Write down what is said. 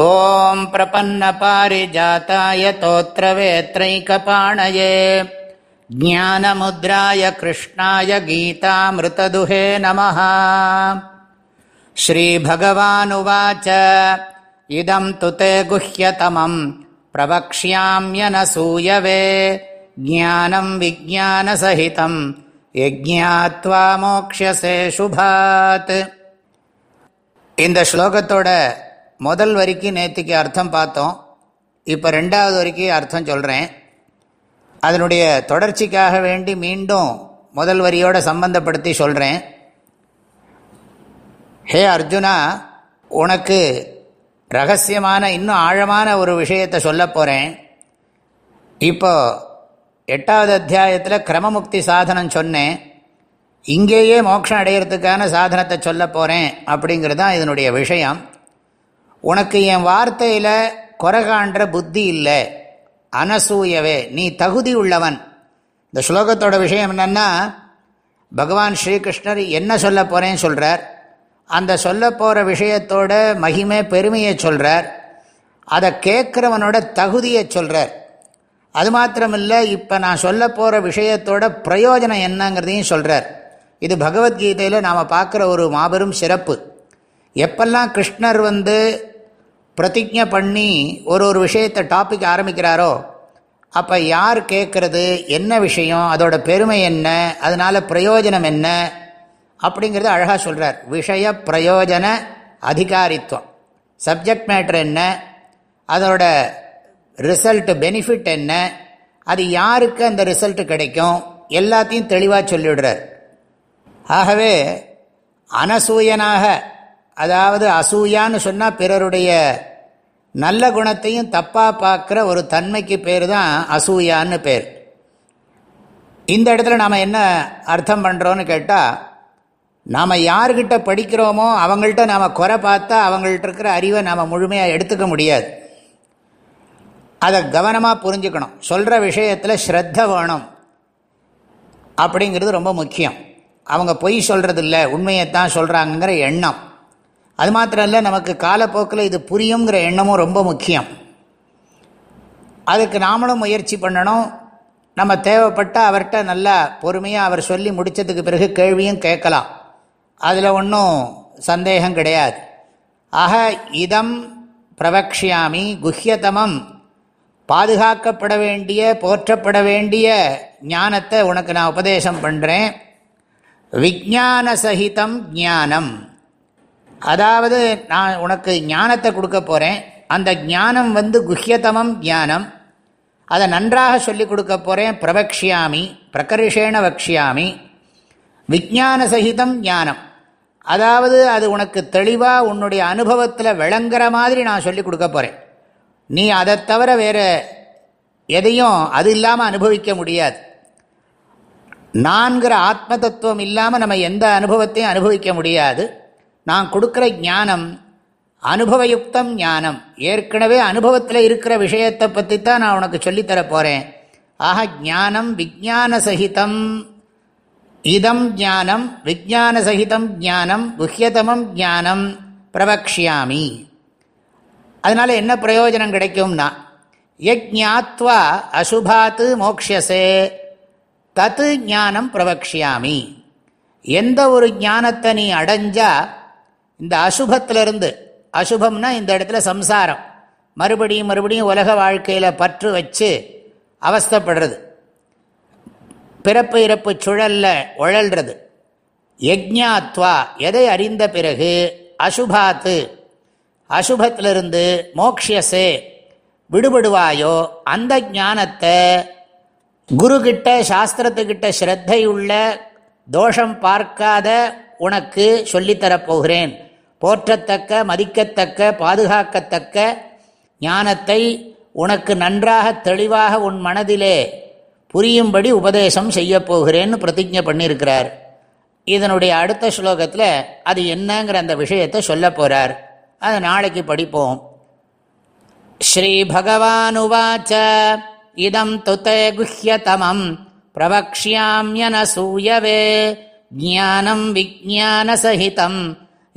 ॐ प्रपन्नपारिजाताय तोत्रवेत्रैकपाणये ज्ञानमुद्राय कृष्णाय गीतामृतदुहे नमः श्रीभगवानुवाच इदं तु ते गुह्यतमम् प्रवक्ष्याम्यनसूयवे ज्ञानं विज्ञानसहितं यज्ञात्वा मोक्ष्यसे शुभात् இந்த ஸ்லோகத்தோட முதல் வரிக்கு நேற்றுக்கு அர்த்தம் பார்த்தோம். இப்போ ரெண்டாவது வரைக்கும் அர்த்தம் சொல்கிறேன் அதனுடைய தொடர்ச்சிக்காக வேண்டி மீண்டும் முதல் வரியோட சம்பந்தப்படுத்தி சொல்கிறேன் ஹே அர்ஜுனா உனக்கு ரகசியமான இன்னும் ஆழமான ஒரு விஷயத்தை சொல்ல போகிறேன் இப்போ எட்டாவது அத்தியாயத்தில் கிரமமுக்தி சாதனம் சொன்னேன். இங்கேயே மோட்சம் அடையிறதுக்கான சாதனத்தை சொல்ல போகிறேன் அப்படிங்கிறது தான் இதனுடைய விஷயம். உனக்கு என் வார்த்தையில் குறகான்ற புத்தி இல்லை. அனசூயவே நீ தகுதி உள்ளவன். இந்த ஸ்லோகத்தோட விஷயம் என்னென்னா பகவான் ஸ்ரீகிருஷ்ணர் என்ன சொல்ல போகிறேன்னு சொல்கிறார் அந்த சொல்ல போகிற விஷயத்தோட மகிமை பெருமையை சொல்கிறார் அதை கேட்குறவனோட தகுதியை சொல்கிறார் அது மாத்திரமில்லை இப்போ நான் சொல்ல போகிற விஷயத்தோட பிரயோஜனம் என்னங்கிறதையும் சொல்கிறார் இது பகவத்கீதையில் நாம் பார்க்குற ஒரு மாபெரும் சிறப்பு. எப்பெல்லாம் கிருஷ்ணர் வந்து பிரதிஜை பண்ணி ஒரு ஒரு விஷயத்தை டாபிக் ஆரம்பிக்கிறாரோ அப்போ யார் கேட்குறது என்ன விஷயம் அதோட பெருமை என்ன அதனால் பிரயோஜனம் என்ன அப்படிங்கிறது அழகாக சொல்கிறார் விஷய பிரயோஜன அதிகாரித்துவம். சப்ஜெக்ட் மேட்ரு என்ன அதோட ரிசல்ட் பெனிஃபிட் என்ன அது யாருக்கு அந்த ரிசல்ட் கிடைக்கும் எல்லாத்தையும் தெளிவாக சொல்லிவிடுறார். ஆகவே அனசூயனாக அதாவது அசூயான்னு சொன்னால் பிறருடைய நல்ல குணத்தையும் தப்பாக பார்க்குற ஒரு தன்மைக்கு பேர் தான் அசூயான்னு பேர். இந்த இடத்துல நாம் என்ன அர்த்தம் பண்ணுறோன்னு கேட்டால் நாம் யார்கிட்ட படிக்கிறோமோ அவங்கள்ட்ட நாம் குறை பார்த்தா அவங்கள்ட்ட இருக்கிற அறிவை நாம் முழுமையாக எடுத்துக்க முடியாது. அதை கவனமாக புரிஞ்சுக்கணும். சொல்கிற விஷயத்தில் ஸ்ரத்த வேணும் அப்படிங்கிறது ரொம்ப முக்கியம். அவங்க பொய் சொல்கிறது இல்லை உண்மையைத்தான் சொல்கிறாங்கங்கிற எண்ணம். அது மாத்திரம் இல்லை நமக்கு காலப்போக்கில் இது புரியுங்கிற எண்ணமும் ரொம்ப முக்கியம். அதுக்கு நாமளும் முயற்சி பண்ணணும். நம்ம தேவைப்பட்ட அவர்கிட்ட நல்லா பொறுமையாக அவர் சொல்லி முடித்ததுக்கு பிறகு கேள்வியும் கேட்கலாம். அதில் ஒன்றும் சந்தேகம் கிடையாது. ஆக இதம் பிரபக்ஷியாமி குஹ்யதமம். பாதுகாக்கப்பட வேண்டிய போற்றப்பட வேண்டிய ஞானத்தை உனக்கு நான் உபதேசம் பண்ணுறேன் விஜான சகிதம் ஞானம். அதாவது நான் உனக்கு ஞானத்தை கொடுக்க போகிறேன் அந்த ஞானம் வந்து குஹ்யதமம் ஞானம். அதை நன்றாக சொல்லிக் கொடுக்க போகிறேன் பிரபக்ஷியாமி பிரகர்ஷேண வக்ஷியாமி. விஜான சகிதம் ஞானம். அதாவது அது உனக்கு தெளிவாக உன்னுடைய அனுபவத்தில் விளங்குற மாதிரி நான் சொல்லிக் கொடுக்க போகிறேன் நீ அதை தவிர வேறு எதையும் அது இல்லாமல் அனுபவிக்க முடியாது. நான்கிற ஆத்ம தத்துவம் இல்லாமல் நம்ம எந்த அனுபவத்தையும் அனுபவிக்க முடியாது. நான் கொடுக்குற ஞானம் அனுபவயுக்தம் ஞானம் ஏற்கனவே அனுபவத்தில் இருக்கிற விஷயத்தை பற்றி தான் நான் உனக்கு சொல்லித்தர போகிறேன் ஆக ஞானம் விஜான சகிதம் இதம் ஞானம் விஜான சகிதம் ஞானம் குஹ்யதமம் ஞானம் பிரவக்ஷியாமி. அதனால் என்ன பிரயோஜனம் கிடைக்கும்னா யஜ்ஞாத்வா அசுபாத்து மோக்ஷசே தத்து ஞானம் பிரவக்ஷியாமி. எந்த ஒரு ஞானத்தை நீ அடைஞ்சால் இந்த அசுபத்திலிருந்து அசுபம்னா இந்த இடத்துல சம்சாரம். மறுபடியும் மறுபடியும் உலக வாழ்க்கையில் பற்று வச்சு அவஸ்தப்படுறது. பிறப்பு இறப்பு சுழலில் உழல்றது. யஜ்ஞாத்வா எதை அறிந்த பிறகு? அசுபாத்து. அசுபத்திலிருந்து மோக்ஷியசே. விடுபடுவாயோ? அந்த ஞானத்தை குருக்கிட்ட சாஸ்திரத்துக்கிட்ட ஸ்ரத்தை உள்ள தோஷம் பார்க்காத உனக்கு சொல்லித்தரப்போகிறேன். போற்றத்தக்க மதிக்கத்தக்க பாதுகாக்கத்தக்க ஞானத்தை உனக்கு நன்றாக தெளிவாக உன் மனதிலே புரியும்படி உபதேசம் செய்யப்போகிறேன்னு பிரதிஜை பண்ணியிருக்கிறார். இதனுடைய அடுத்த ஸ்லோகத்தில் அது என்னங்கிற அந்த விஷயத்தை சொல்ல போகிறார் அதை நாளைக்கு படிப்போம். ஸ்ரீ பகவானுவாச்ச இதம் துத்தே குஹ்யதமம் பிரவக்ஷியாமியனசூயவே ஜானம் விஜானசகிதம்